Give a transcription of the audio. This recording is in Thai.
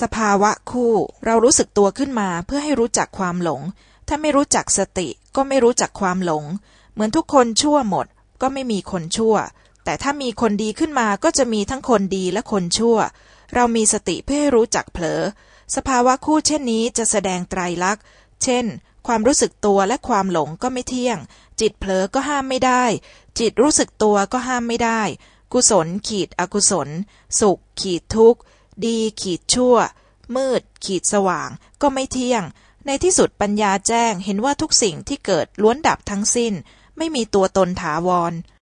สภาวะคู่ เรารู้สึกตัวขึ้นมาเพื่อให้รู้จักความหลง ถ้าไม่รู้จักสติก็ไม่รู้จักความหลง เหมือนทุกคนชั่วหมด ก็ไม่มีคนชั่ว แต่ถ้ามีคนดีขึ้นมาก็จะมีทั้งคนดีและคนชั่ว เรามีสติเพื่อให้รู้จักเผลอ สภาวะคู่เช่นนี้จะแสดงไตรลักษณ์ เช่น ความรู้สึกตัวและความหลงก็ไม่เที่ยง จิตเผลอก็ห้ามไม่ได้ จิตรู้สึกตัวก็ห้ามไม่ได้ กุศลขีดอกุศล สุขขีดทุกข์ ดี ขีดชั่ว มืด ขีดสว่าง ก็ไม่เที่ยง ในที่สุดปัญญาแจ้งเห็นว่าทุกสิ่งที่เกิดล้วนดับทั้งสิ้น ไม่มีตัวตนถาวร